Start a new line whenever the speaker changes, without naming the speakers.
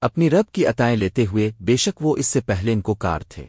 اپنی رب کی عطائیں لیتے ہوئے بے شک وہ اس سے پہلے ان کو کار تھے۔